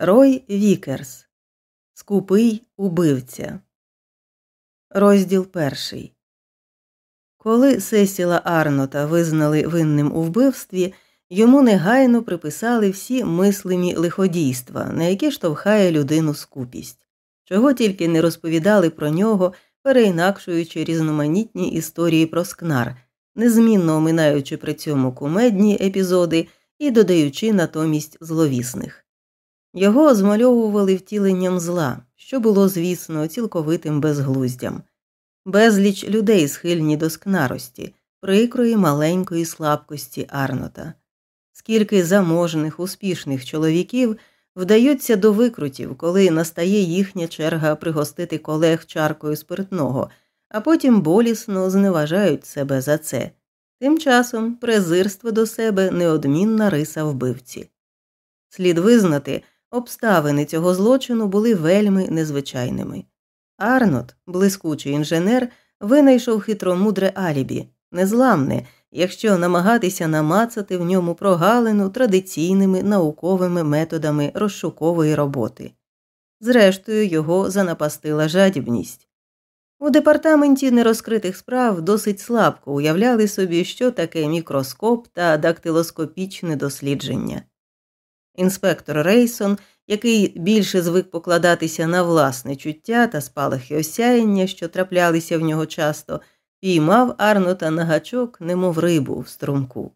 Рой Вікерс Скупий убивця. Розділ перший. Коли Сесіла Арнота визнали винним у вбивстві, йому негайно приписали всі мислимі лиходійства, на які штовхає людину скупість, чого тільки не розповідали про нього, переінакшуючи різноманітні історії про скнар, незмінно оминаючи при цьому кумедні епізоди і додаючи натомість зловісних. Його змальовували втіленням зла, що було, звісно, цілковитим безглуздям, безліч людей схильні до скнарості, прикрої маленької слабкості Арнота, скільки заможних, успішних чоловіків вдаються до викрутів, коли настає їхня черга пригостити колег чаркою спиртного, а потім болісно зневажають себе за це. Тим часом презирство до себе неодмінна риса вбивці. Слід визнати, Обставини цього злочину були вельми незвичайними. Арнот, блискучий інженер, винайшов хитромудре алібі, незламне, якщо намагатися намацати в ньому прогалину традиційними науковими методами розшукової роботи. Зрештою, його занапастила жадібність. У департаменті нерозкритих справ досить слабко уявляли собі, що таке мікроскоп та дактилоскопічне дослідження. Інспектор Рейсон, який більше звик покладатися на власне чуття та спалахи осяяння, що траплялися в нього часто, піймав Арнота на гачок, немов рибу в струмку.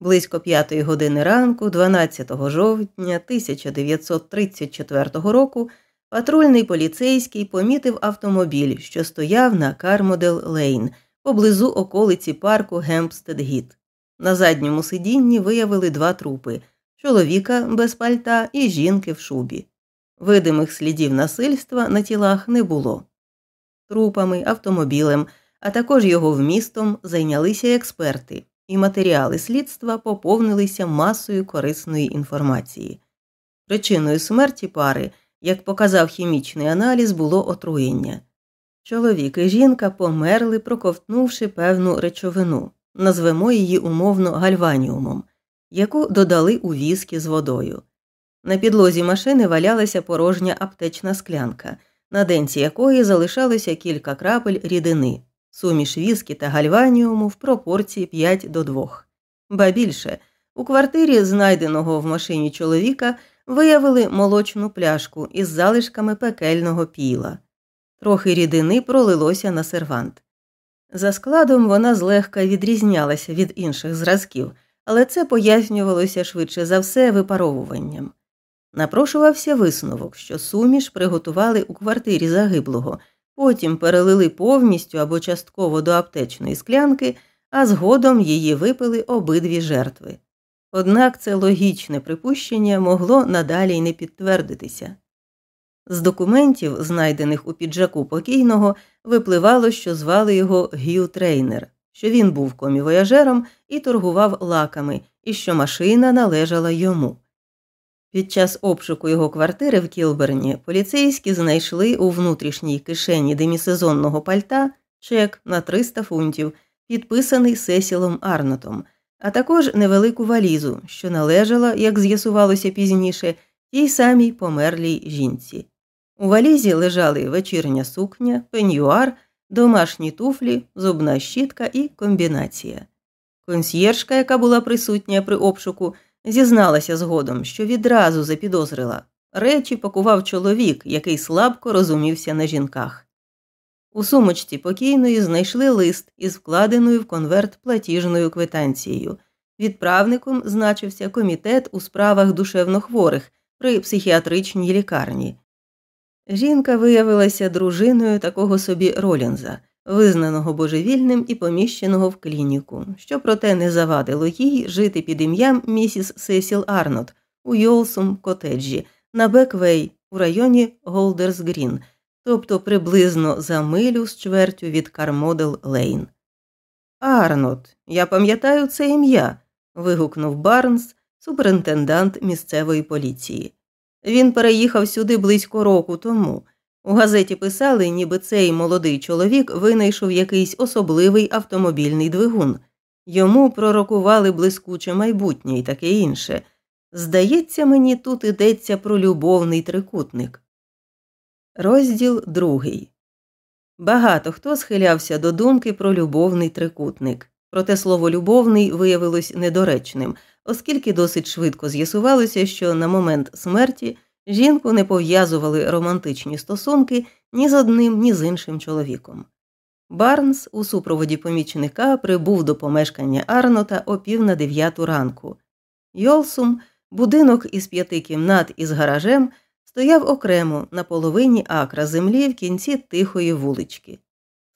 Близько п'ятої години ранку, 12 жовтня 1934 року, патрульний поліцейський помітив автомобіль, що стояв на Кармодел Лейн поблизу околиці парку Гемпстед Гіт. На задньому сидінні виявили два трупи чоловіка без пальта і жінки в шубі. Видимих слідів насильства на тілах не було. Трупами, автомобілем, а також його вмістом зайнялися експерти, і матеріали слідства поповнилися масою корисної інформації. Причиною смерті пари, як показав хімічний аналіз, було отруєння. Чоловік і жінка померли, проковтнувши певну речовину, назвемо її умовно гальваніумом яку додали у віскі з водою. На підлозі машини валялася порожня аптечна склянка, на денці якої залишалося кілька крапель рідини, суміш віскі та гальваніуму в пропорції 5 до 2. Ба більше, у квартирі, знайденого в машині чоловіка, виявили молочну пляшку із залишками пекельного піла. Трохи рідини пролилося на сервант. За складом вона злегка відрізнялася від інших зразків, але це пояснювалося швидше за все випаровуванням. Напрошувався висновок, що суміш приготували у квартирі загиблого, потім перелили повністю або частково до аптечної склянки, а згодом її випили обидві жертви. Однак це логічне припущення могло надалі й не підтвердитися. З документів, знайдених у піджаку покійного, випливало, що звали його Гью Трейнер, що він був комівояжером і торгував лаками, і що машина належала йому. Під час обшуку його квартири в Кілберні поліцейські знайшли у внутрішній кишені демісезонного пальта чек на 300 фунтів, підписаний Сесілом Арнотом, а також невелику валізу, що належала, як з'ясувалося пізніше, тій самій померлій жінці. У валізі лежали вечірня сукня, пенюар домашні туфлі, зубна щітка і комбінація. Консьєржка, яка була присутня при обшуку, зізналася згодом, що відразу запідозрила речі пакував чоловік, який слабко розумівся на жінках. У сумочці покійної знайшли лист із вкладеною в конверт платіжною квитанцією. Відправником значився комітет у справах душевнохворих при психіатричній лікарні. Жінка виявилася дружиною такого собі Ролінза, визнаного божевільним і поміщеного в клініку, що проте не завадило їй жити під ім'ям місіс Сесіл Арнот у Йолсум котеджі на Беквей у районі Голдерс Грін, тобто приблизно за милю з чвертю від Кармодел Лейн. Арнот, я пам'ятаю це ім'я. вигукнув Барнс, суперінтендант місцевої поліції. Він переїхав сюди близько року тому. У газеті писали, ніби цей молодий чоловік винайшов якийсь особливий автомобільний двигун. Йому пророкували блискуче майбутнє і таке інше. Здається, мені тут йдеться про любовний трикутник. Розділ другий. Багато хто схилявся до думки про любовний трикутник. Проте слово любовний виявилось недоречним, оскільки досить швидко з'ясувалося, що на момент смерті жінку не пов'язували романтичні стосунки ні з одним, ні з іншим чоловіком. Барнс у супроводі помічника прибув до помешкання Арнота о пів на дев'яту ранку. Йолсум, будинок із п'яти кімнат із гаражем, стояв окремо на половині акра землі в кінці тихої вулички.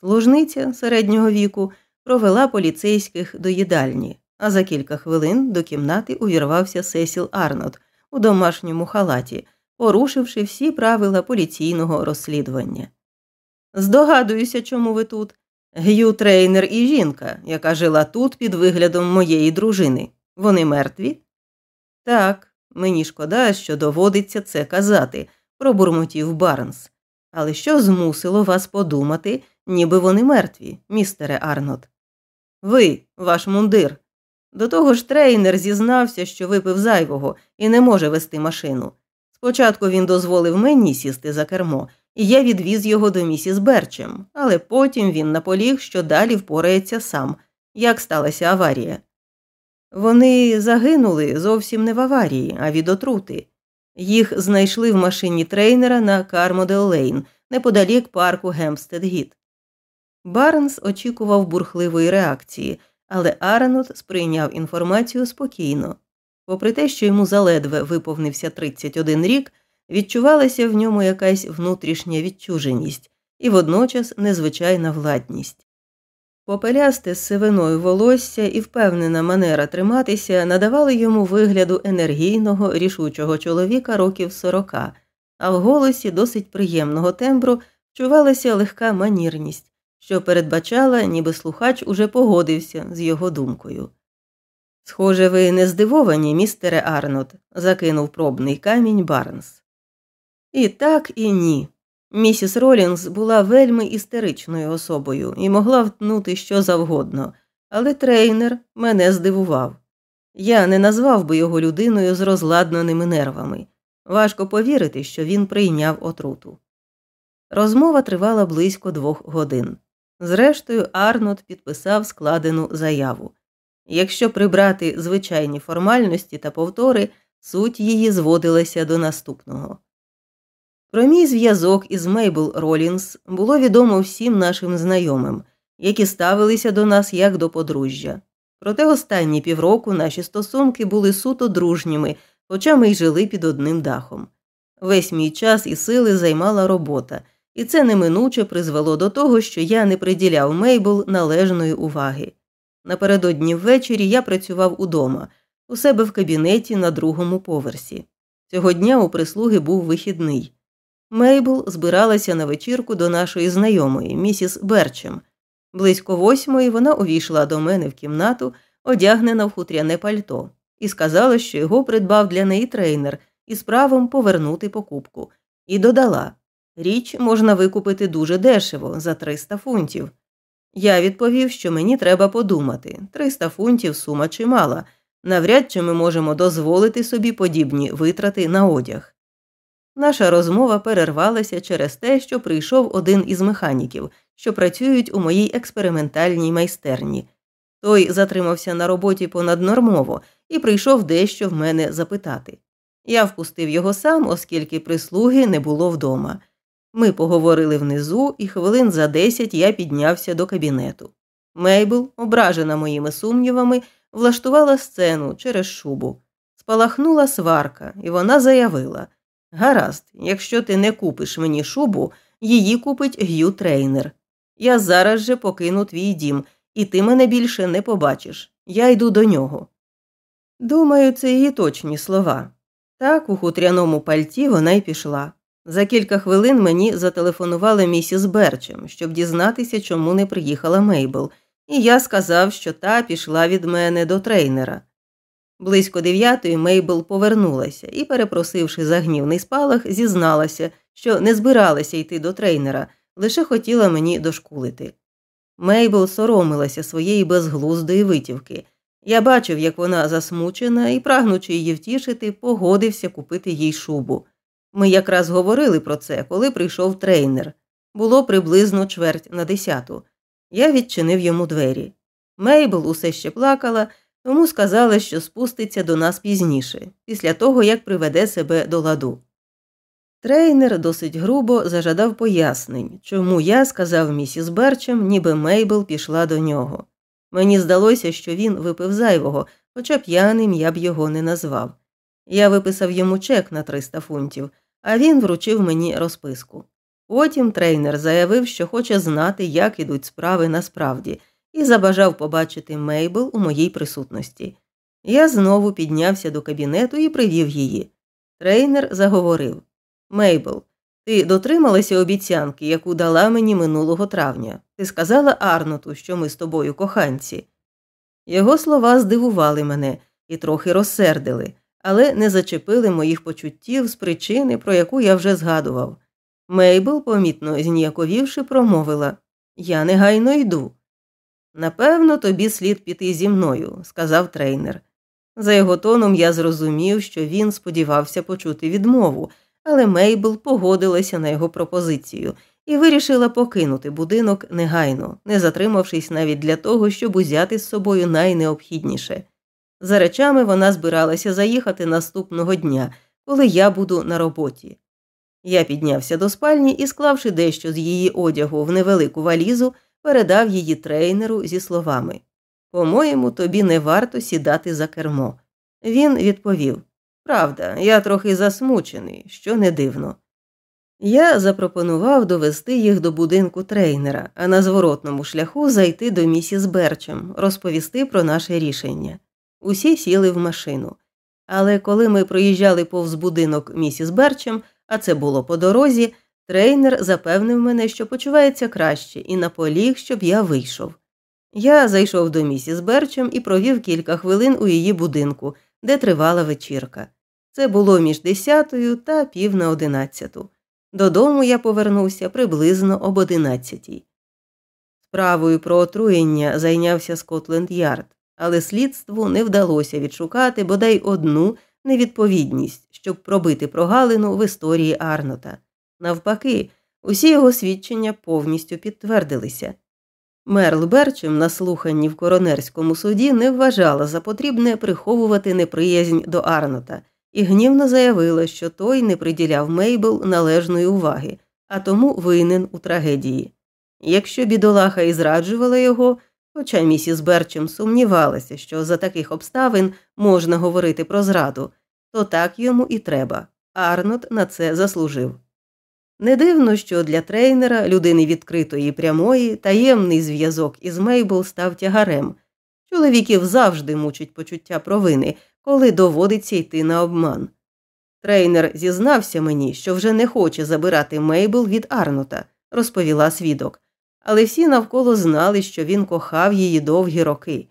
Служниця середнього віку провела поліцейських до їдальні, а за кілька хвилин до кімнати увірвався Сесіл Арнот у домашньому халаті, порушивши всі правила поліційного розслідування. Здогадуюся, чому ви тут. Г'ю трейнер і жінка, яка жила тут під виглядом моєї дружини. Вони мертві? Так, мені шкода, що доводиться це казати, пробурмотів Барнс. Але що змусило вас подумати, ніби вони мертві, містере Арнот? Ви, ваш мундир. До того ж, трейнер зізнався, що випив зайвого і не може вести машину. Спочатку він дозволив мені сісти за кермо, і я відвіз його до місіс Берчем, але потім він наполіг, що далі впорається сам, як сталася аварія. Вони загинули зовсім не в аварії, а від отрути. Їх знайшли в машині трейнера на Кармодел Лейн, неподалік парку Гемстед Гіт. Барнс очікував бурхливої реакції, але Арнот сприйняв інформацію спокійно. Попри те, що йому заледве виповнився 31 рік, відчувалася в ньому якась внутрішня відчуженість і водночас незвичайна владність. Попелясте з сивиною волосся і впевнена манера триматися надавали йому вигляду енергійного, рішучого чоловіка років сорока, а в голосі досить приємного тембру чувалася легка манірність, що передбачала, ніби слухач уже погодився з його думкою. Схоже, ви не здивовані, містере Арнот, закинув пробний камінь Барнс. І так, і ні. Місіс Ролінс була вельми істеричною особою і могла втнути що завгодно, але трейнер мене здивував. Я не назвав би його людиною з розладнаними нервами. Важко повірити, що він прийняв отруту. Розмова тривала близько двох годин. Зрештою, Арнот підписав складену заяву. Якщо прибрати звичайні формальності та повтори, суть її зводилася до наступного. Про мій зв'язок із Мейбл Ролінс було відомо всім нашим знайомим, які ставилися до нас як до подружжя. Проте останні півроку наші стосунки були суто дружніми, хоча ми й жили під одним дахом. Весь мій час і сили займала робота, і це неминуче призвело до того, що я не приділяв Мейбл належної уваги. Напередодні ввечері я працював удома, у себе в кабінеті на другому поверсі. Цього дня у прислуги був вихідний. Мейбл збиралася на вечірку до нашої знайомої, місіс Берчем. Близько восьмої вона увійшла до мене в кімнату, одягнена в хутряне пальто, і сказала, що його придбав для неї трейнер із правом повернути покупку, і додала річ можна викупити дуже дешево за 300 фунтів. Я відповів, що мені треба подумати 300 фунтів сума чимала, навряд чи ми можемо дозволити собі подібні витрати на одяг. Наша розмова перервалася через те, що прийшов один із механіків, що працюють у моїй експериментальній майстерні. Той затримався на роботі понаднормово і прийшов дещо в мене запитати. Я впустив його сам, оскільки прислуги не було вдома. Ми поговорили внизу, і хвилин за десять я піднявся до кабінету. Мейбл, ображена моїми сумнівами, влаштувала сцену через шубу. Спалахнула сварка, і вона заявила Гаразд, якщо ти не купиш мені шубу, її купить Г'ю трейнер. Я зараз же покину твій дім, і ти мене більше не побачиш. Я йду до нього. Думаю, це її точні слова. Так у хутряному пальті вона й пішла. За кілька хвилин мені зателефонувала місіс Берчем, щоб дізнатися, чому не приїхала Мейбл, і я сказав, що та пішла від мене до трейнера. Близько дев'ятої Мейбл повернулася і, перепросивши за гнівний спалах, зізналася, що не збиралася йти до трейнера, лише хотіла мені дошкулити. Мейбл соромилася своєї безглуздої витівки. Я бачив, як вона засмучена і, прагнучи її втішити, погодився купити їй шубу. Ми якраз говорили про це, коли прийшов трейнер. Було приблизно чверть на десяту. Я відчинив йому двері. Мейбл усе ще плакала, тому сказала, що спуститься до нас пізніше, після того, як приведе себе до ладу. Трейнер досить грубо зажадав пояснень, чому я сказав місіс Берчем, ніби Мейбл пішла до нього. Мені здалося, що він випив зайвого, хоча п'яним я б його не назвав. Я виписав йому чек на 300 фунтів, а він вручив мені розписку. Потім трейнер заявив, що хоче знати, як ідуть справи насправді, і забажав побачити Мейбл у моїй присутності. Я знову піднявся до кабінету і привів її. Трейнер заговорив Мейбл, ти дотрималася обіцянки, яку дала мені минулого травня. Ти сказала Арноту, що ми з тобою коханці. Його слова здивували мене і трохи розсердили, але не зачепили моїх почуттів з причини, про яку я вже згадував. Мейбл, помітно зніяковівши, промовила Я негайно йду. Напевно, тобі слід піти зі мною, сказав трейнер. За його тоном я зрозумів, що він сподівався почути відмову, але Мейбл погодилася на його пропозицію і вирішила покинути будинок негайно, не затримавшись навіть для того, щоб узяти з собою найнеобхідніше. За речами вона збиралася заїхати наступного дня, коли я буду на роботі. Я піднявся до спальні і, склавши дещо з її одягу в невелику валізу, передав її трейнеру зі словами По-моєму, тобі не варто сідати за кермо. Він відповів Правда, я трохи засмучений, що не дивно. Я запропонував довести їх до будинку трейнера, а на зворотному шляху зайти до місіс Берчем, розповісти про наше рішення. Усі сіли в машину. Але коли ми проїжджали повз будинок місіс Берчем, а це було по дорозі, трейнер запевнив мене, що почувається краще, і наполіг, щоб я вийшов. Я зайшов до місіс Берчем і провів кілька хвилин у її будинку, де тривала вечірка. Це було між десятою та пів на одинадцяту. Додому я повернувся приблизно об одинадцятій. Справою про отруєння зайнявся Скотленд Ярд, але слідству не вдалося відшукати бодай одну невідповідність, щоб пробити прогалину в історії Арнота. Навпаки, усі його свідчення повністю підтвердилися. Мерл Берчем на слуханні в коронерському суді не вважала за потрібне приховувати неприязнь до Арнота і гнівно заявила, що той не приділяв Мейбл належної уваги, а тому винен у трагедії. Якщо бідолаха і зраджувала його, хоча місіс Берчем сумнівалася, що за таких обставин можна говорити про зраду, то так йому і треба. Арнот на це заслужив. Не дивно, що для трейнера, людини відкритої і прямої, таємний зв'язок із Мейбл став тягарем. Чоловіків завжди мучить почуття провини, коли доводиться йти на обман. Трейнер зізнався мені, що вже не хоче забирати Мейбл від Арнота, розповіла свідок, але всі навколо знали, що він кохав її довгі роки.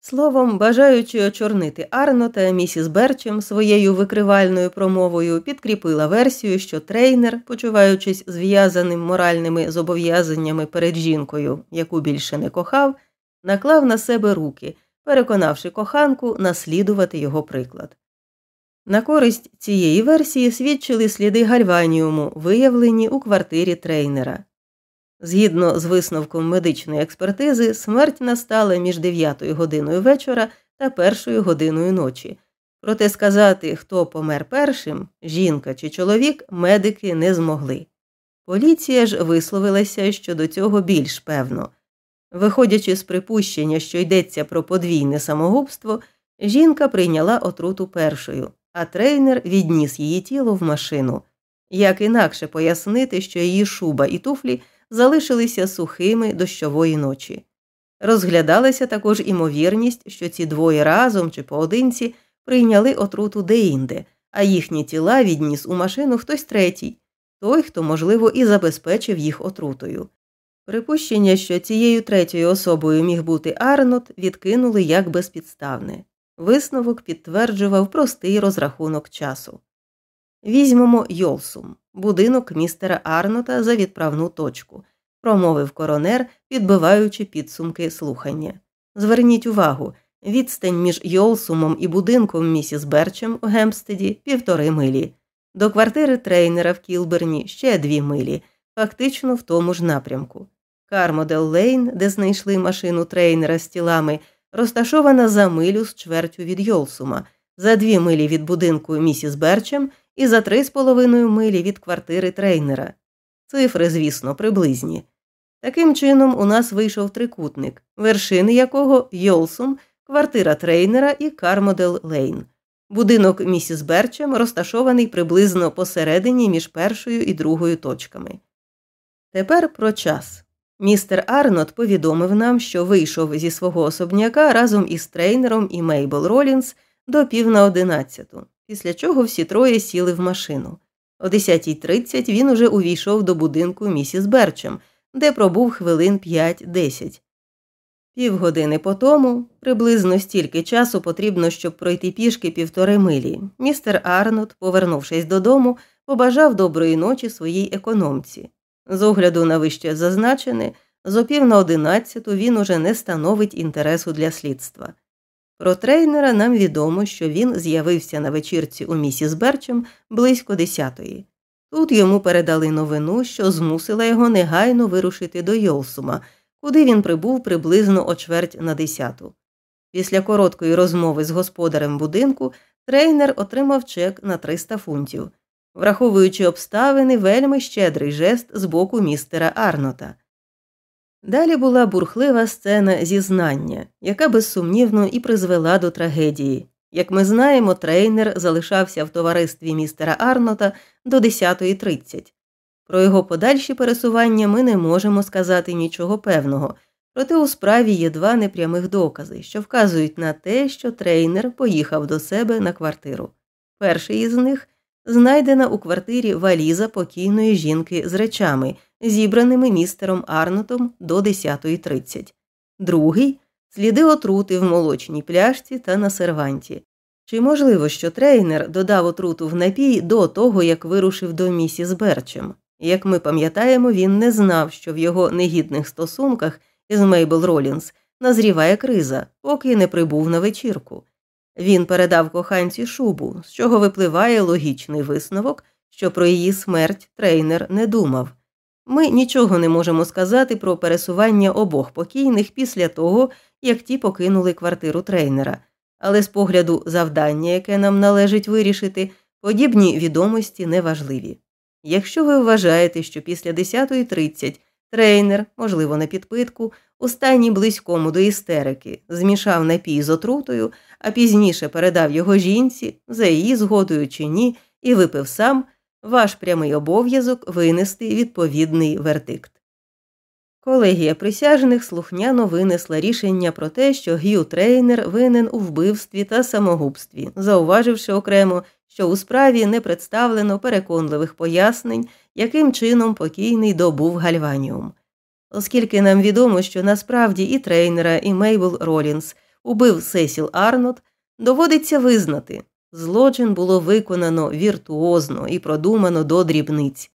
Словом, бажаючи очорнити Арнота, місіс Берчем своєю викривальною промовою підкріпила версію, що трейнер, почуваючись зв'язаним моральними зобов'язаннями перед жінкою, яку більше не кохав, наклав на себе руки переконавши коханку наслідувати його приклад. На користь цієї версії свідчили сліди гальваніуму, виявлені у квартирі трейнера. Згідно з висновком медичної експертизи, смерть настала між 9 годиною вечора та першою годиною ночі. Проте сказати, хто помер першим, жінка чи чоловік, медики не змогли. Поліція ж висловилася щодо цього більш певно. Виходячи з припущення, що йдеться про подвійне самогубство, жінка прийняла отруту першою, а трейнер відніс її тіло в машину. Як інакше пояснити, що її шуба і туфлі залишилися сухими дощової ночі. Розглядалася також імовірність, що ці двоє разом чи поодинці прийняли отруту деінде, а їхні тіла відніс у машину хтось третій, той, хто, можливо, і забезпечив їх отрутою. Припущення, що цією третьою особою міг бути Арнот, відкинули як безпідставне. Висновок підтверджував простий розрахунок часу. Візьмемо Йолсум, будинок містера Арнота за відправну точку, промовив коронер, підбиваючи підсумки слухання. Зверніть увагу, Відстань між Йолсумом і будинком місіс Берчем у Гемстеді півтори милі, до квартири трейнера в Кілберні ще дві милі, фактично в тому ж напрямку. Кармодел Лейн, де знайшли машину трейнера з тілами, розташована за милю з чвертю від Йолсума, за дві милі від будинку місіс Берчем і за три з половиною милі від квартири трейнера. Цифри, звісно, приблизні. Таким чином, у нас вийшов трикутник, вершини якого Йолсум, квартира трейнера і Кармодел Лейн. Будинок місіс Берчем розташований приблизно посередині між першою і другою точками. Тепер про час. Містер Арнот повідомив нам, що вийшов зі свого особняка разом із трейнером і Мейбл Ролінс до пів на одинадцяту, після чого всі троє сіли в машину. О 10.30 він уже увійшов до будинку місіс Берчем, де пробув хвилин 5-10. Півгодини по тому, приблизно стільки часу потрібно, щоб пройти пішки півтори милі. Містер Арнот, повернувшись додому, побажав доброї ночі своїй економці. З огляду на вище зазначене, з опів на одинадцяту він уже не становить інтересу для слідства. Про трейнера нам відомо, що він з'явився на вечірці у місіс Берчем близько десятої. Тут йому передали новину, що змусила його негайно вирушити до Йолсума, куди він прибув приблизно о чверть на десяту. Після короткої розмови з господарем будинку трейнер отримав чек на 300 фунтів, враховуючи обставини, вельми щедрий жест з боку містера Арнота. Далі була бурхлива сцена зізнання, яка безсумнівно і призвела до трагедії. Як ми знаємо, трейнер залишався в товаристві містера Арнота до 10.30. Про його подальші пересування ми не можемо сказати нічого певного, проте у справі є два непрямих докази, що вказують на те, що трейнер поїхав до себе на квартиру. Перший із них знайдена у квартирі валіза покійної жінки з речами, зібраними містером Арнотом до 10.30. Другий сліди отрути в молочній пляшці та на серванті. Чи можливо, що трейнер додав отруту в напій до того, як вирушив до місіс Берчем? Як ми пам'ятаємо, він не знав, що в його негідних стосунках із Мейбл Ролінс назріває криза, поки не прибув на вечірку. Він передав коханці шубу, з чого випливає логічний висновок, що про її смерть трейнер не думав. Ми нічого не можемо сказати про пересування обох покійних після того, як ті покинули квартиру трейнера, але з погляду завдання, яке нам належить вирішити, подібні відомості неважливі. Якщо ви вважаєте, що після 10.30 трейнер, можливо, на підпитку, у стані близькому до істерики, змішав напій з отрутою, а пізніше передав його жінці, за її згодою чи ні, і випив сам, ваш прямий обов'язок винести відповідний вердикт. Колегія присяжних слухняно винесла рішення про те, що Г'ю Трейнер винен у вбивстві та самогубстві, зауваживши окремо, що у справі не представлено переконливих пояснень, яким чином покійний добув гальваніум. Оскільки нам відомо, що насправді і трейнера, і Мейбл Ролінс убив Сесіл Арнот, доводиться визнати, злочин було виконано віртуозно і продумано до дрібниць.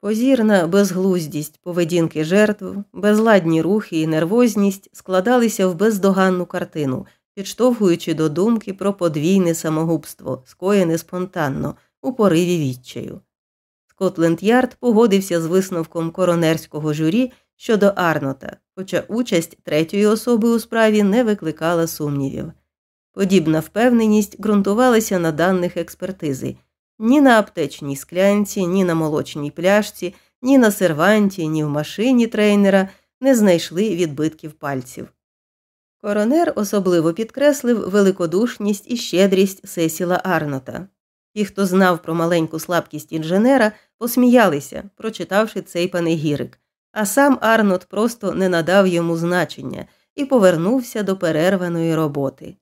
Позірна безглуздість поведінки жертв, безладні рухи і нервозність складалися в бездоганну картину, підштовхуючи до думки про подвійне самогубство, скоєне спонтанно, у пориві відчаю. Скотленд Ярд погодився з висновком коронерського журі щодо Арнота, хоча участь третьої особи у справі не викликала сумнівів. Подібна впевненість ґрунтувалася на даних експертизи ні на аптечній склянці, ні на молочній пляшці, ні на серванті, ні в машині трейнера не знайшли відбитків пальців. Коронер особливо підкреслив великодушність і щедрість Сесіла Арнота. Ті, хто знав про маленьку слабкість інженера, посміялися, прочитавши цей панегірик, а сам Арнот просто не надав йому значення і повернувся до перерваної роботи.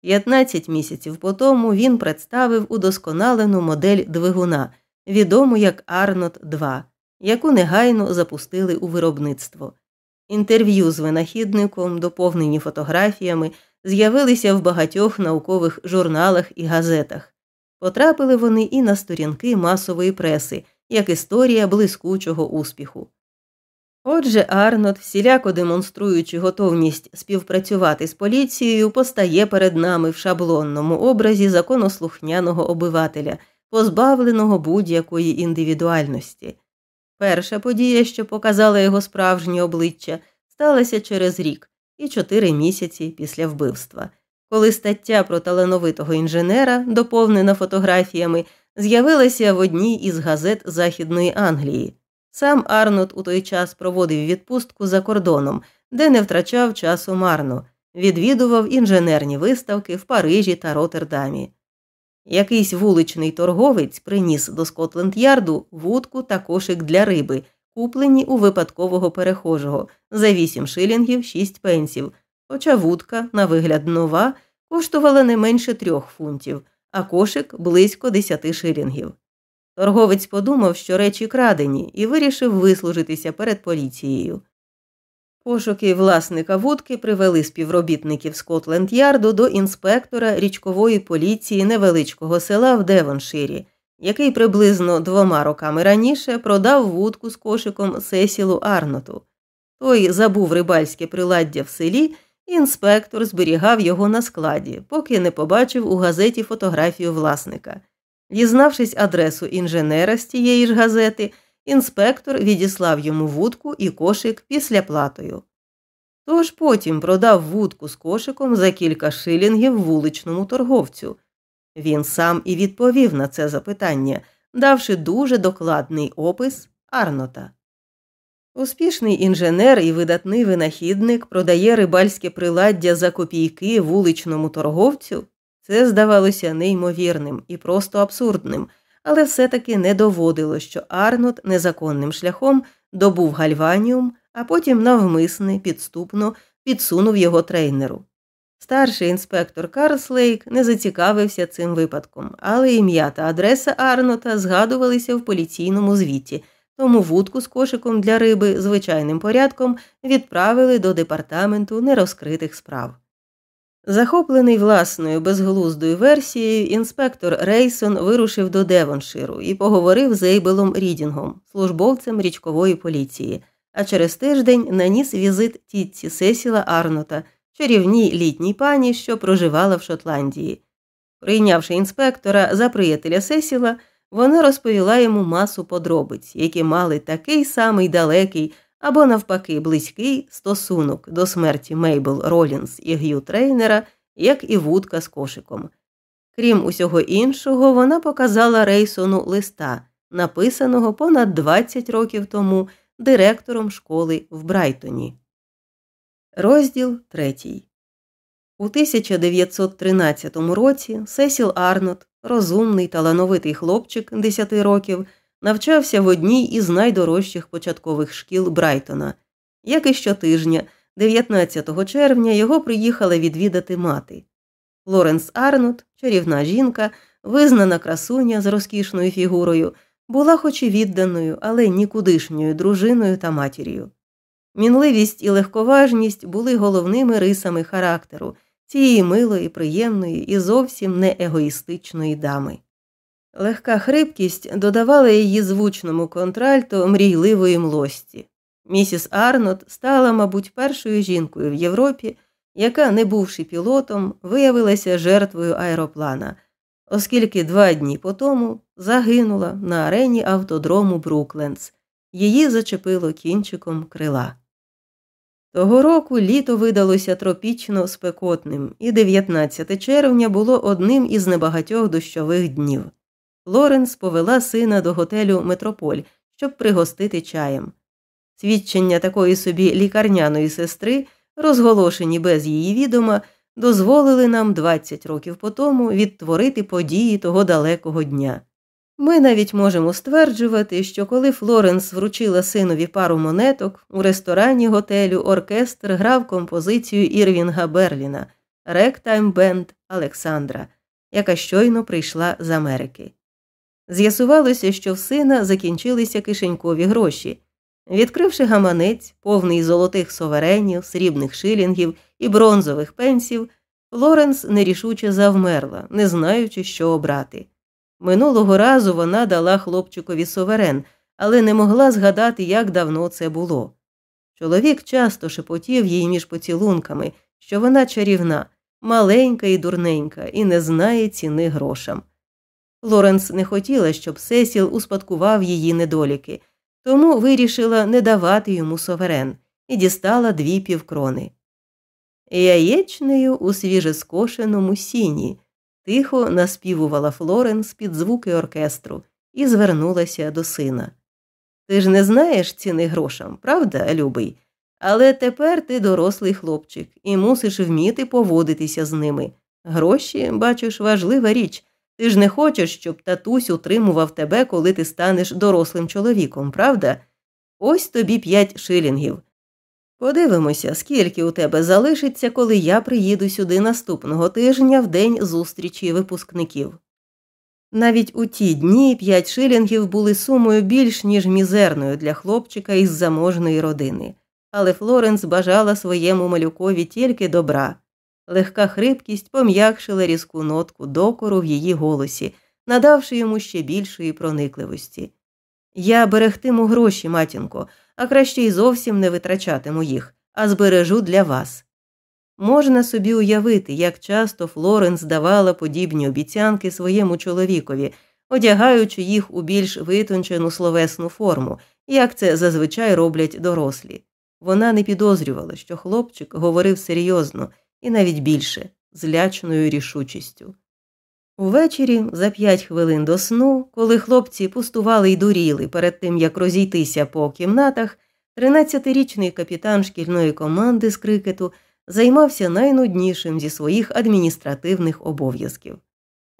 15 місяців по тому він представив удосконалену модель двигуна, відому як Арнот 2, яку негайно запустили у виробництво. Інтерв'ю з винахідником, доповнені фотографіями, з'явилися в багатьох наукових журналах і газетах. Потрапили вони і на сторінки масової преси, як історія блискучого успіху. Отже, Арнот, всіляко демонструючи готовність співпрацювати з поліцією, постає перед нами в шаблонному образі законослухняного обивателя, позбавленого будь-якої індивідуальності. Перша подія, що показала його справжнє обличчя, сталася через рік і чотири місяці після вбивства, коли стаття про талановитого інженера, доповнена фотографіями, з'явилася в одній із газет Західної Англії. Сам Арнот у той час проводив відпустку за кордоном, де не втрачав часу марно, відвідував інженерні виставки в Парижі та Роттердамі. Якийсь вуличний торговець приніс до Скотленд Ярду вудку та кошик для риби, куплені у випадкового перехожого за 8 шилінгів 6 пенсів, хоча вудка, на вигляд нова, коштувала не менше трьох фунтів, а кошик близько 10 шилінгів. Торговець подумав, що речі крадені, і вирішив вислужитися перед поліцією. Пошуки власника вудки привели співробітників Скотленд Ярду до інспектора річкової поліції невеличкого села в Девонширі, який приблизно двома роками раніше продав вудку з кошиком Сесілу Арноту. Той забув рибальське приладдя в селі, і інспектор зберігав його на складі, поки не побачив у газеті фотографію власника. Дізнавшись адресу інженера з тієї ж газети, інспектор відіслав йому вудку і кошик після платою. Тож потім продав вудку з кошиком за кілька шилінгів вуличному торговцю. Він сам і відповів на це запитання, давши дуже докладний опис Арнота. Успішний інженер і видатний винахідник продає рибальське приладдя за копійки вуличному торговцю. Це здавалося неймовірним і просто абсурдним, але все-таки не доводило, що Арнот незаконним шляхом добув гальваніум, а потім навмисне, підступно підсунув його трейнеру. Старший інспектор Карслейк не зацікавився цим випадком, але ім'я та адреса Арнота згадувалися в поліційному звіті, тому вудку з кошиком для риби звичайним порядком відправили до департаменту нерозкритих справ. Захоплений власною безглуздою версією, інспектор Рейсон вирушив до Девонширу і поговорив з Ейбелом Рідінгом, службовцем річкової поліції, а через тиждень наніс візит тітці Сесіла Арнота, чарівній літній пані, що проживала в Шотландії. Прийнявши інспектора за приятеля Сесіла, вона розповіла йому масу подробиць, які мали такий самий далекий або, навпаки, близький стосунок до смерті Мейбл Ролінс і Г'ю Трейнера, як і вудка з кошиком. Крім усього іншого, вона показала Рейсону листа, написаного понад 20 років тому директором школи в Брайтоні. Розділ третій. У 1913 році Сесіл Арнот, розумний талановитий хлопчик 10 років, навчався в одній із найдорожчих початкових шкіл Брайтона. Як і щотижня, 19 червня, його приїхала відвідати мати. Лоренс Арнот, чарівна жінка, визнана красуня з розкішною фігурою, була хоч і відданою, але нікудишньою дружиною та матір'ю. Мінливість і легковажність були головними рисами характеру цієї милої, приємної і зовсім не егоїстичної дами. Легка хрипкість додавала її звучному контральту мрійливої млості. Місіс Арнот стала, мабуть, першою жінкою в Європі, яка, не бувши пілотом, виявилася жертвою аероплана, оскільки два дні по тому загинула на арені автодрому Бруклендс. Її зачепило кінчиком крила. Того року літо видалося тропічно спекотним, і 19 червня було одним із небагатьох дощових днів. Лоренс повела сина до готелю Метрополь, щоб пригостити чаєм. Свідчення такої собі лікарняної сестри, розголошені без її відома, дозволили нам 20 років по тому відтворити події того далекого дня. Ми навіть можемо стверджувати, що коли Флоренс вручила синові пару монеток, у ресторані готелю оркестр грав композицію Ірвінга Берліна Ректайм Бенд Олександра, яка щойно прийшла з Америки. З'ясувалося, що в сина закінчилися кишенькові гроші. Відкривши гаманець, повний золотих соверенів, срібних шилінгів і бронзових пенсів, Лоренс нерішуче завмерла, не знаючи, що обрати. Минулого разу вона дала хлопчикові суверен, але не могла згадати, як давно це було. Чоловік часто шепотів їй між поцілунками, що вона чарівна, маленька і дурненька, і не знає ціни грошам. Лоренс не хотіла, щоб Сесіл успадкував її недоліки, тому вирішила не давати йому соверен і дістала дві півкрони. Яєчнею у свіжескошеному сіні, тихо наспівувала Флоренс під звуки оркестру і звернулася до сина. Ти ж не знаєш ціни грошам, правда, любий? Але тепер ти дорослий хлопчик і мусиш вміти поводитися з ними. Гроші, бачиш, важлива річ. Ти ж не хочеш, щоб татусь утримував тебе, коли ти станеш дорослим чоловіком, правда? Ось тобі п'ять шилінгів. Подивимося, скільки у тебе залишиться, коли я приїду сюди наступного тижня в день зустрічі випускників. Навіть у ті дні п'ять шилінгів були сумою більш ніж мізерною для хлопчика із заможної родини, але Флоренс бажала своєму малюкові тільки добра. Легка хрипкість пом'якшила різку нотку докору в її голосі, надавши йому ще більшої проникливості. Я берегтиму гроші, матінко, а краще й зовсім не витрачатиму їх, а збережу для вас. Можна собі уявити, як часто Флоренс давала подібні обіцянки своєму чоловікові, одягаючи їх у більш витончену словесну форму, як це зазвичай роблять дорослі. Вона не підозрювала, що хлопчик говорив серйозно і навіть більше, з рішучістю. Увечері, за п'ять хвилин до сну, коли хлопці пустували й дуріли перед тим, як розійтися по кімнатах, 13-річний капітан шкільної команди з крикету займався найнуднішим зі своїх адміністративних обов'язків.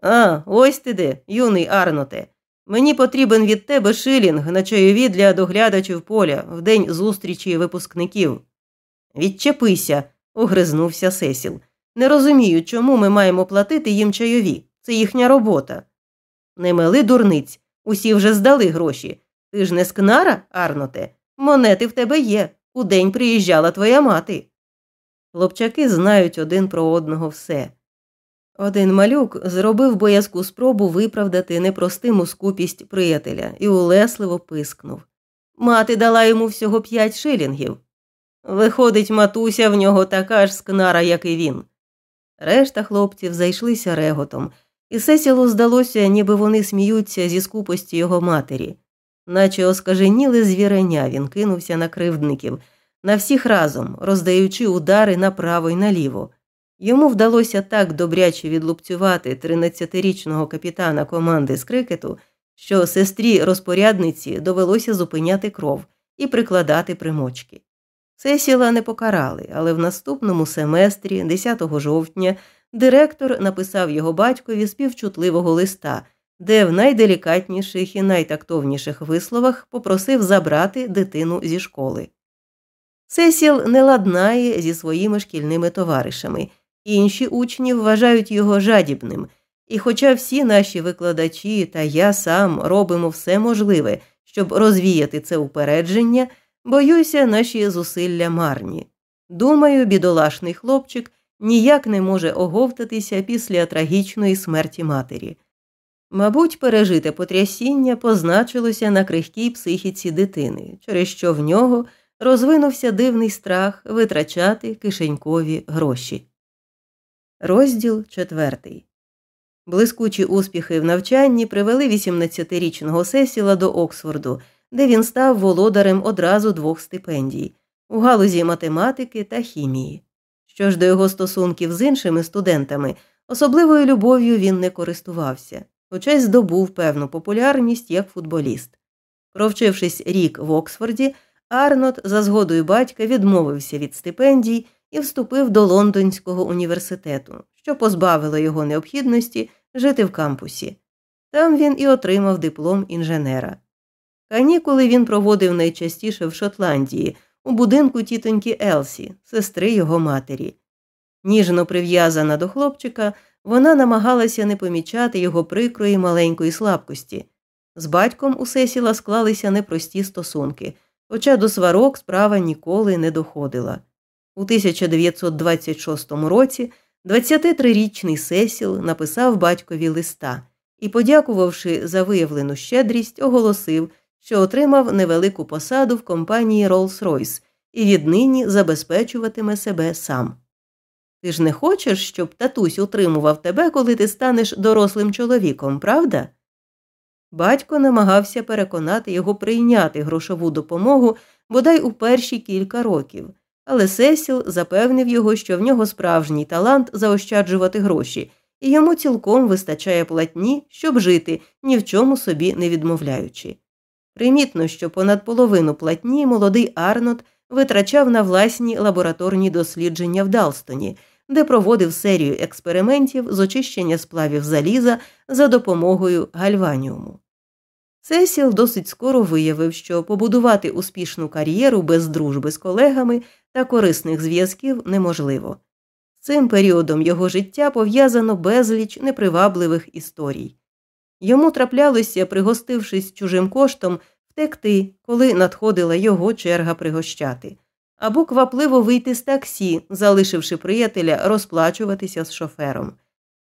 А, ось ти де, юний Арноте. Мені потрібен від тебе шилінг на чайові для доглядачів поля в день зустрічі випускників. Відчепися, огризнувся Сесіл. Не розумію, чому ми маємо платити їм чайові. Це їхня робота. Не мили дурниць, усі вже здали гроші. Ти ж не скнара, Арноте? Монети в тебе є. Удень приїжджала твоя мати. Хлопчаки знають один про одного все. Один малюк зробив боязку спробу виправдати непростиму скупість приятеля і улесливо пискнув. Мати дала йому всього п'ять шилінгів. Виходить, матуся в нього така ж скнара, як і він. Решта хлопців зайшлися реготом, і Сесілу здалося, ніби вони сміються зі скупості його матері, наче оскаженіли звіреня, він кинувся на кривдників на всіх разом, роздаючи удари направо й наліво. Йому вдалося так добряче відлупцювати 13-річного капітана команди з крикету, що сестрі розпорядниці довелося зупиняти кров і прикладати примочки. Сесіла не покарали, але в наступному семестрі, 10 жовтня, директор написав його батькові співчутливого листа, де в найделікатніших і найтактовніших висловах попросив забрати дитину зі школи. Сесіл не ладнає зі своїми шкільними товаришами, інші учні вважають його жадібним, і, хоча всі наші викладачі та я сам робимо все можливе, щоб розвіяти це упередження, боюся, наші зусилля марні. Думаю, бідолашний хлопчик ніяк не може оговтатися після трагічної смерті матері. Мабуть, пережите потрясіння позначилося на крихкій психіці дитини, через що в нього розвинувся дивний страх витрачати кишенькові гроші. Розділ четвертий. Блискучі успіхи в навчанні привели 18-річного Сесіла до Оксфорду, де він став володарем одразу двох стипендій у галузі математики та хімії. Що ж до його стосунків з іншими студентами, особливою любов'ю він не користувався, хоча й здобув певну популярність як футболіст. Провчившись рік в Оксфорді, Арнот за згодою батька відмовився від стипендій і вступив до Лондонського університету, що позбавило його необхідності жити в кампусі. Там він і отримав диплом інженера. Канікули він проводив найчастіше в Шотландії, у будинку тітоньки Елсі, сестри його матері. Ніжно прив'язана до хлопчика, вона намагалася не помічати його прикрої маленької слабкості. З батьком у Сесіла склалися непрості стосунки хоча до сварок справа ніколи не доходила. У 1926 році 23-річний Сесіл написав батькові листа і, подякувавши за виявлену щедрість, оголосив, що отримав невелику посаду в компанії Rolls-Royce і віднині забезпечуватиме себе сам. Ти ж не хочеш, щоб татусь утримував тебе, коли ти станеш дорослим чоловіком, правда? Батько намагався переконати його прийняти грошову допомогу бодай у перші кілька років, але Сесіл запевнив його, що в нього справжній талант заощаджувати гроші, і йому цілком вистачає платні, щоб жити, ні в чому собі не відмовляючи. Примітно, що понад половину платні молодий Арнот витрачав на власні лабораторні дослідження в Далстоні, де проводив серію експериментів з очищення сплавів заліза за допомогою гальваніуму. Сесіл досить скоро виявив, що побудувати успішну кар'єру без дружби з колегами та корисних зв'язків неможливо. З цим періодом його життя пов'язано безліч непривабливих історій. Йому траплялося, пригостившись чужим коштом, втекти, коли надходила його черга пригощати, або квапливо вийти з таксі, залишивши приятеля розплачуватися з шофером.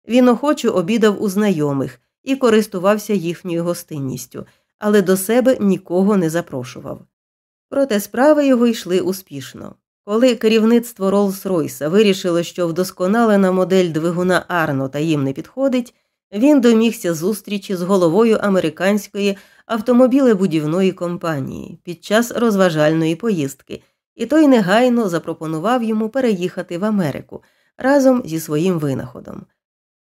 Він охоче обідав у знайомих і користувався їхньою гостинністю, але до себе нікого не запрошував. Проте справи його йшли успішно. Коли керівництво Роллс-Ройса вирішило, що вдосконалена модель двигуна Арно та їм не підходить, він домігся зустрічі з головою американської автомобілебудівної компанії під час розважальної поїздки, і той негайно запропонував йому переїхати в Америку разом зі своїм винаходом.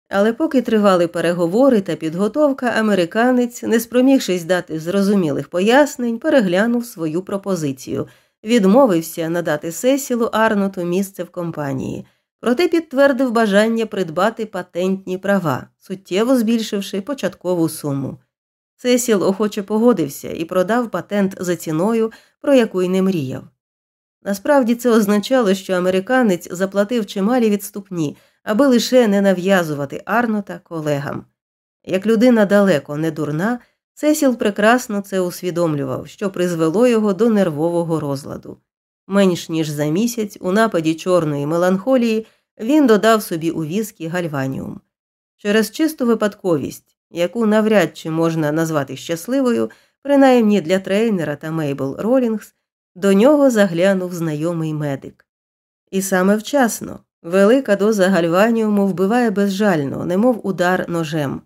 Але поки тривали переговори та підготовка, американець, не спромігшись дати зрозумілих пояснень, переглянув свою пропозицію, відмовився надати Сесілу Арноту місце в компанії, проте підтвердив бажання придбати патентні права, суттєво збільшивши початкову суму. Сесіл охоче погодився і продав патент за ціною, про яку й не мріяв. Насправді це означало, що американець заплатив чималі відступні аби лише не нав'язувати Арнота колегам. Як людина далеко не дурна, Сесіл прекрасно це усвідомлював, що призвело його до нервового розладу. Менш ніж за місяць, у нападі чорної меланхолії, він додав собі у віскі гальваніум. Через чисту випадковість, яку навряд чи можна назвати щасливою, принаймні для трейнера та Мейбл Ролінгс, до нього заглянув знайомий медик. І саме вчасно, Велика доза гальваніуму вбиває безжально, немов удар ножем.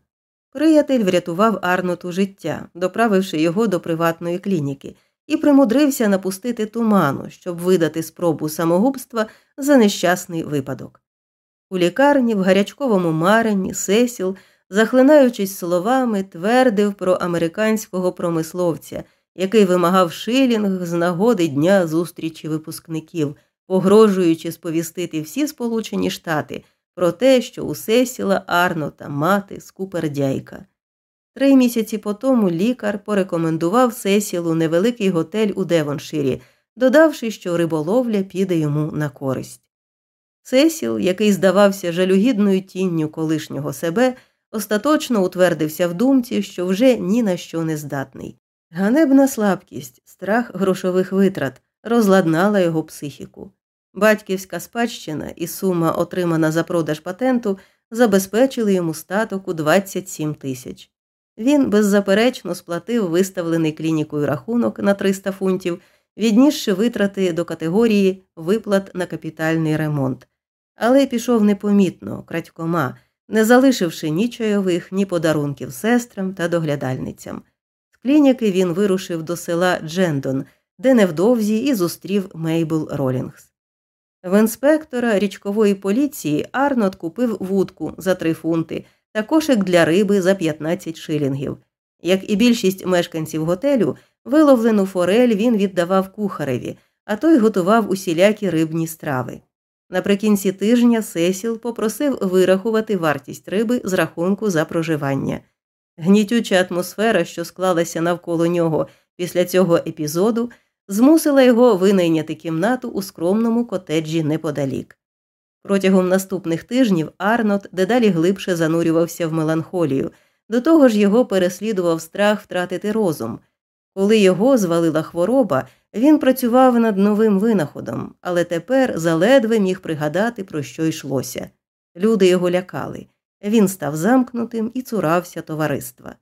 Приятель врятував Арноту життя, доправивши його до приватної клініки, і примудрився напустити туману, щоб видати спробу самогубства за нещасний випадок. У лікарні в гарячковому маренні Сесіл, захлинаючись словами, твердив про американського промисловця, який вимагав шилінг з нагоди дня зустрічі випускників погрожуючи сповістити всі Сполучені Штати про те, що у Сесіла Арнота мати скупердяйка. Три місяці по тому лікар порекомендував Сесілу невеликий готель у Девонширі, додавши, що риболовля піде йому на користь. Сесіл, який здавався жалюгідною тінню колишнього себе, остаточно утвердився в думці, що вже ні на що не здатний. Ганебна слабкість, страх грошових витрат розладнала його психіку. Батьківська спадщина і сума, отримана за продаж патенту, забезпечили йому статок у 27 тисяч. Він беззаперечно сплатив виставлений клінікою рахунок на 300 фунтів, віднісши витрати до категорії виплат на капітальний ремонт, але пішов непомітно, крадькома, не залишивши ні чайових, ні подарунків сестрам та доглядальницям. З клініки він вирушив до села Джендон, де невдовзі і зустрів Мейбл Ролінгс. В інспектора річкової поліції Арнот купив вудку за 3 фунти та кошик для риби за 15 шилінгів. Як і більшість мешканців готелю, виловлену форель він віддавав кухареві, а той готував усілякі рибні страви. Наприкінці тижня Сесіл попросив вирахувати вартість риби з рахунку за проживання. Гнітюча атмосфера, що склалася навколо нього після цього епізоду, змусила його винайняти кімнату у скромному котеджі неподалік. Протягом наступних тижнів Арнот дедалі глибше занурювався в меланхолію, до того ж його переслідував страх втратити розум. Коли його звалила хвороба, він працював над новим винаходом, але тепер заледве міг пригадати, про що йшлося. Люди його лякали. Він став замкнутим і цурався товариства.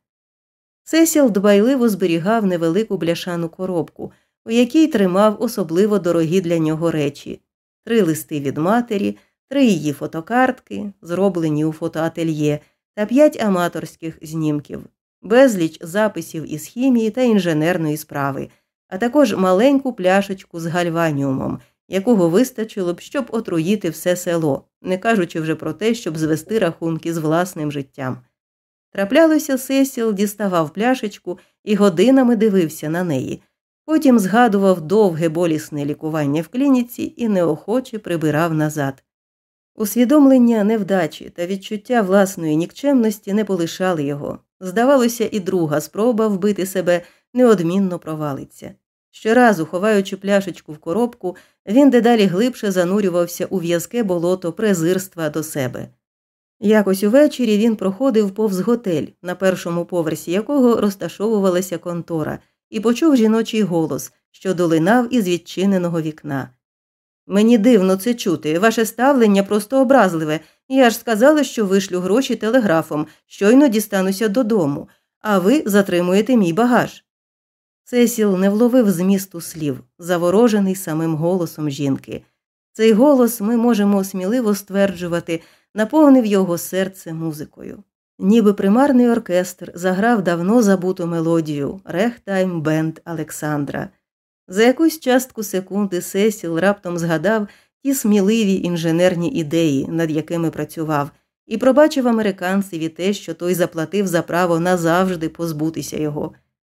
Сесіл дбайливо зберігав невелику бляшану коробку, у якій тримав особливо дорогі для нього речі три листи від матері, три її фотокартки, зроблені у фотоательє, та п'ять аматорських знімків, безліч записів із хімії та інженерної справи, а також маленьку пляшечку з гальваніумом, якого вистачило б, щоб отруїти все село, не кажучи вже про те, щоб звести рахунки з власним життям. Траплялося, Сесіл діставав пляшечку і годинами дивився на неї. Потім згадував довге болісне лікування в клініці і неохоче прибирав назад. Усвідомлення невдачі та відчуття власної нікчемності не полишали його. Здавалося, і друга спроба вбити себе неодмінно провалиться. Щоразу, ховаючи пляшечку в коробку, він дедалі глибше занурювався у в'язке болото презирства до себе. Якось увечері він проходив повз готель, на першому поверсі якого розташовувалася контора, і почув жіночий голос, що долинав із відчиненого вікна. Мені дивно це чути, ваше ставлення просто образливе. Я ж сказала, що вишлю гроші телеграфом, щойно дістануся додому, а ви затримуєте мій багаж. Сесіл не вловив змісту слів, заворожений самим голосом жінки. Цей голос, ми можемо сміливо стверджувати, наповнив його серце музикою. Ніби примарний оркестр заграв давно забуту мелодію Рехтайм Бенд Олександра. За якусь частку секунди Сесіл раптом згадав ті сміливі інженерні ідеї, над якими працював, і пробачив американцеві те, що той заплатив за право назавжди позбутися його.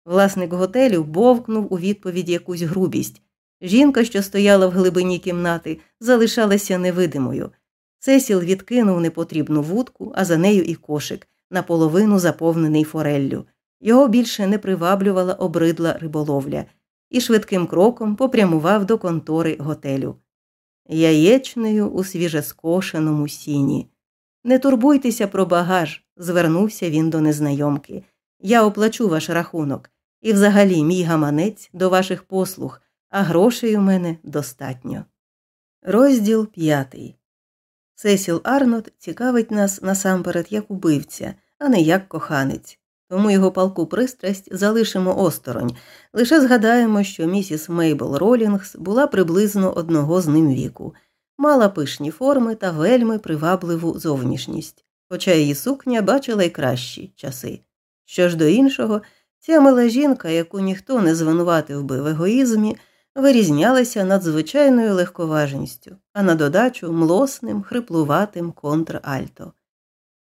Власник готелю бовкнув у відповідь якусь грубість. Жінка, що стояла в глибині кімнати, залишалася невидимою. Сесіл відкинув непотрібну вудку, а за нею і кошик, наполовину заповнений фореллю. Його більше не приваблювала обридла риболовля, і швидким кроком попрямував до контори готелю. Яєчнею у свіжескошеному сіні. Не турбуйтеся про багаж, звернувся він до незнайомки. Я оплачу ваш рахунок, і взагалі мій гаманець до ваших послуг, а грошей у мене достатньо. Розділ п'ятий. Сесіл Арнот цікавить нас насамперед як убивця, а не як коханець. Тому його палку пристрасть залишимо осторонь. Лише згадаємо, що місіс Мейбл Ролінгс була приблизно одного з ним віку, мала пишні форми та вельми привабливу зовнішність, хоча її сукня бачила й кращі часи. Що ж до іншого, ця мила жінка, яку ніхто не звинуватив би в егоїзмі, вирізнялася надзвичайною легковажністю, а на додачу млосним, хриплуватим контральто.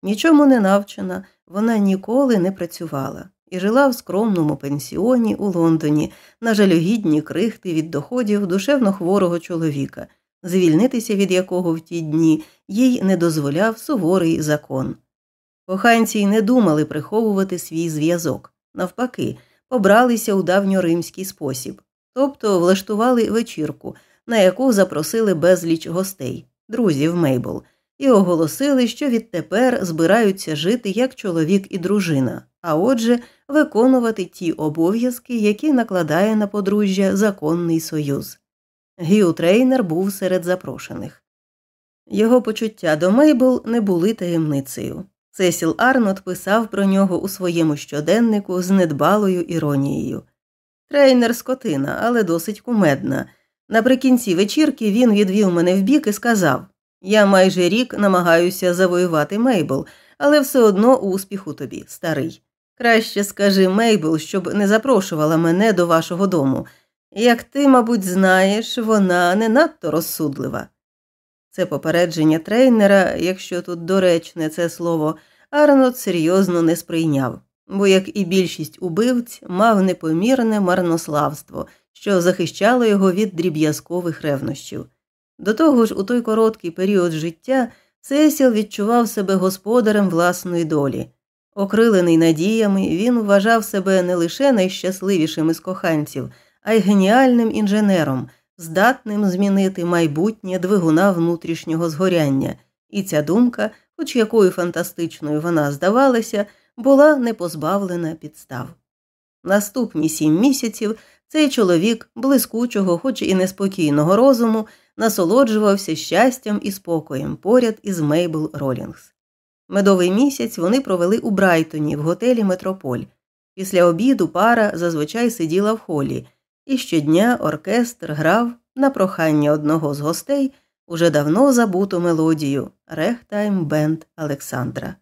Нічому не навчена, вона ніколи не працювала і жила в скромному пенсіоні у Лондоні на жалюгідні крихти від доходів душевно хворого чоловіка, звільнитися від якого в ті дні їй не дозволяв суворий закон. Коханці й не думали приховувати свій зв'язок, навпаки, побралися у давньоримський спосіб, тобто влаштували вечірку, на яку запросили безліч гостей, друзів Мейбл, і оголосили, що відтепер збираються жити як чоловік і дружина, а отже, виконувати ті обов'язки, які накладає на подружжя законний союз. Трейнер був серед запрошених. Його почуття до Мейбл не були таємницею. Сесіл Арнот писав про нього у своєму щоденнику з недбалою іронією. Трейнер скотина, але досить кумедна. Наприкінці вечірки він відвів мене вбік і сказав Я майже рік намагаюся завоювати Мейбл, але все одно успіху тобі, старий. Краще скажи Мейбл, щоб не запрошувала мене до вашого дому. Як ти, мабуть, знаєш, вона не надто розсудлива. Це попередження трейнера, якщо тут доречне це слово, Арнот серйозно не сприйняв, бо, як і більшість убивць, мав непомірне марнославство, що захищало його від дріб'язкових ревнощів. До того ж, у той короткий період життя Сесіл відчував себе господарем власної долі. Окрилений надіями, він вважав себе не лише найщасливішим із коханців, а й геніальним інженером, здатним змінити майбутнє двигуна внутрішнього згоряння, і ця думка, хоч якою фантастичною вона здавалася, була не позбавлена підстав. Наступні сім місяців цей чоловік, блискучого, хоч і неспокійного розуму, насолоджувався щастям і спокоєм поряд із Мейбл Ролінгс. Медовий місяць вони провели у Брайтоні в готелі Метрополь. Після обіду пара зазвичай сиділа в холі, і щодня оркестр грав на прохання одного з гостей уже давно забуту мелодію Рехтайм Бенд Олександра.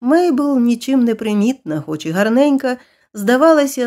Мейбл нічим не примітна, хоч і гарненька, здавалася